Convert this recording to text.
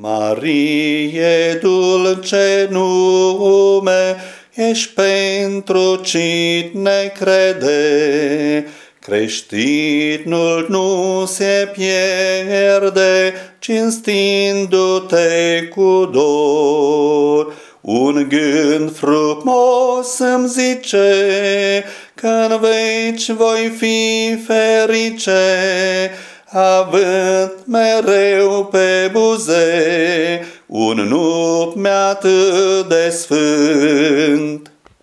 Marie, dulce nume, ești pentru cine crede. Creștinul nu se pierde, cinstindu-te cu dor. Un gând frumos îmi zice că în veci voi fi ferice, având mereu pe buze un nume atât de sfânt.